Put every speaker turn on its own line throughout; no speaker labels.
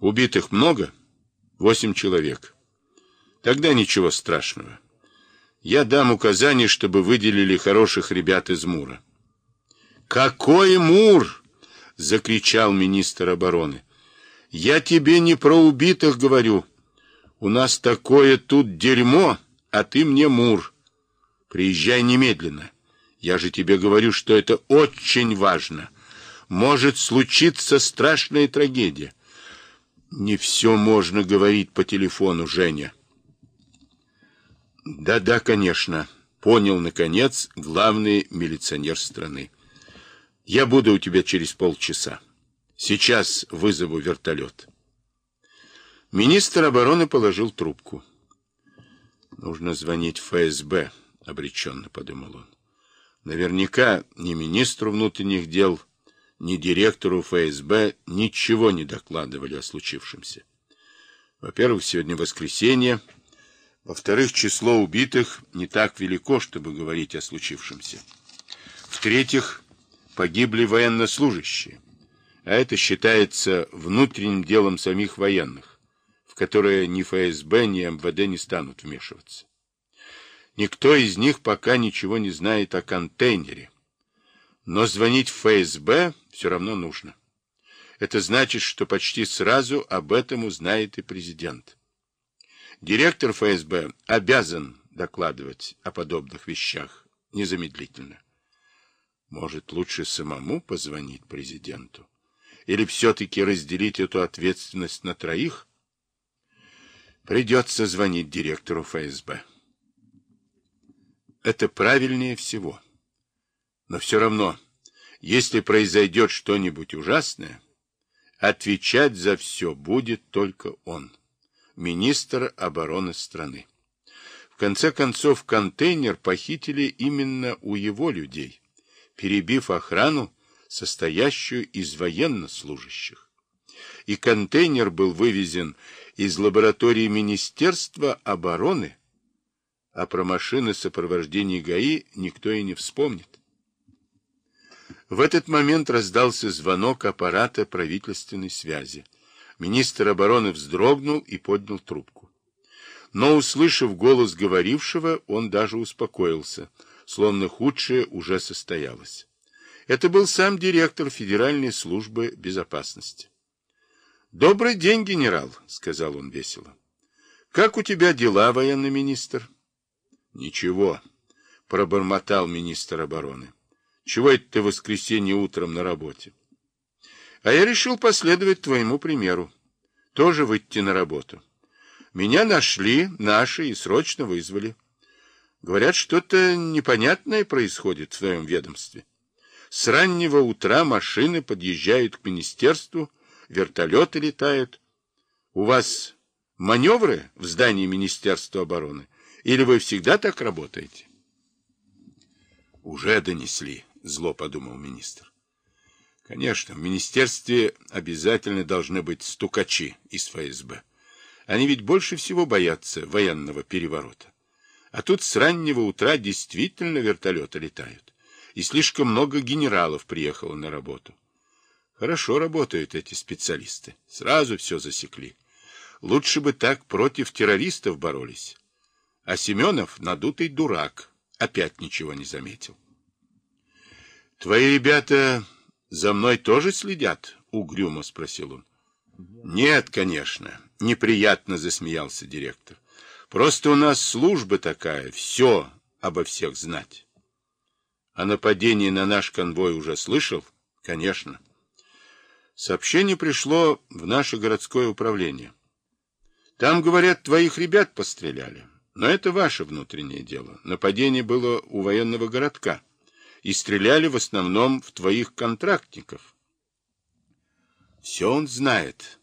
Убитых много? Восемь человек. Тогда ничего страшного. Я дам указание, чтобы выделили хороших ребят из Мура. Какой Мур? Закричал министр обороны. Я тебе не про убитых говорю. У нас такое тут дерьмо, а ты мне Мур. Приезжай немедленно. Я же тебе говорю, что это очень важно. Может случиться страшная трагедия. Не все можно говорить по телефону, Женя. Да-да, конечно, понял, наконец, главный милиционер страны. Я буду у тебя через полчаса. Сейчас вызову вертолет. Министр обороны положил трубку. Нужно звонить ФСБ, обреченно подумал он. Наверняка ни министру внутренних дел, ни директору ФСБ ничего не докладывали о случившемся. Во-первых, сегодня воскресенье. Во-вторых, число убитых не так велико, чтобы говорить о случившемся. В-третьих, погибли военнослужащие. А это считается внутренним делом самих военных, в которое ни ФСБ, ни МВД не станут вмешиваться. Никто из них пока ничего не знает о контейнере. Но звонить в ФСБ все равно нужно. Это значит, что почти сразу об этом узнает и президент. Директор ФСБ обязан докладывать о подобных вещах незамедлительно. Может, лучше самому позвонить президенту? Или все-таки разделить эту ответственность на троих? Придется звонить директору ФСБ. Это правильнее всего. Но все равно, если произойдет что-нибудь ужасное, отвечать за все будет только он, министр обороны страны. В конце концов, контейнер похитили именно у его людей, перебив охрану, состоящую из военнослужащих. И контейнер был вывезен из лаборатории Министерства обороны а про машины сопровождения ГАИ никто и не вспомнит. В этот момент раздался звонок аппарата правительственной связи. Министр обороны вздрогнул и поднял трубку. Но, услышав голос говорившего, он даже успокоился, словно худшее уже состоялось. Это был сам директор Федеральной службы безопасности. «Добрый день, генерал», — сказал он весело. «Как у тебя дела, военный министр?» Ничего, пробормотал министр обороны. Чего это ты в воскресенье утром на работе? А я решил последовать твоему примеру. Тоже выйти на работу. Меня нашли наши и срочно вызвали. Говорят, что-то непонятное происходит в твоем ведомстве. С раннего утра машины подъезжают к министерству, вертолеты летают. У вас маневры в здании Министерства обороны? Или вы всегда так работаете? Уже донесли, зло подумал министр. Конечно, в министерстве обязательно должны быть стукачи из ФСБ. Они ведь больше всего боятся военного переворота. А тут с раннего утра действительно вертолеты летают. И слишком много генералов приехало на работу. Хорошо работают эти специалисты. Сразу все засекли. Лучше бы так против террористов боролись. А Семенов надутый дурак. Опять ничего не заметил. — Твои ребята за мной тоже следят? — угрюмо спросил он. — Нет, конечно. Неприятно засмеялся директор. Просто у нас служба такая, все обо всех знать. А нападение на наш конвой уже слышал? Конечно. Сообщение пришло в наше городское управление. Там, говорят, твоих ребят постреляли. Но это ваше внутреннее дело. Нападение было у военного городка. И стреляли в основном в твоих контрактников. Все он знает.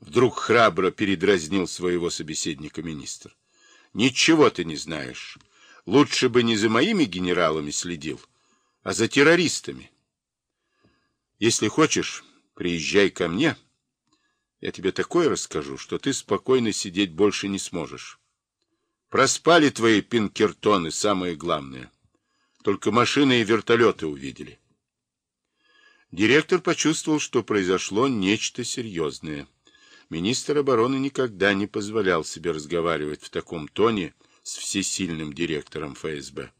Вдруг храбро передразнил своего собеседника министр. Ничего ты не знаешь. Лучше бы не за моими генералами следил, а за террористами. Если хочешь, приезжай ко мне. Я тебе такое расскажу, что ты спокойно сидеть больше не сможешь. Проспали твои пинкертоны, самое главное. Только машины и вертолеты увидели. Директор почувствовал, что произошло нечто серьезное. министр обороны никогда не позволял себе разговаривать в таком тоне с всесильным директором ФСБ.